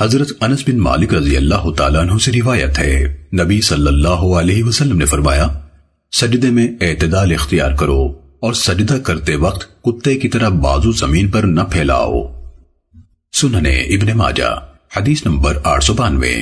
حضرت انس بن مالک رضی اللہ تعالیٰ عنہ سے روایت ہے۔ نبی صلی اللہ علیہ وسلم نے فرمایا، سجدے میں اعتدال اختیار کرو اور سجدہ کرتے وقت کتے کی طرح بازو زمین پر نہ پھیلاؤ۔ سننے ابن ماجہ، حدیث نمبر آٹھ سو بانوے۔